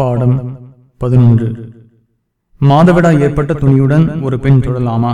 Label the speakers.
Speaker 1: பாடம் பதினொன்று. மாதவிடா ஏற்பட்ட துணியுடன் ஒரு பெண் தொடலாமா?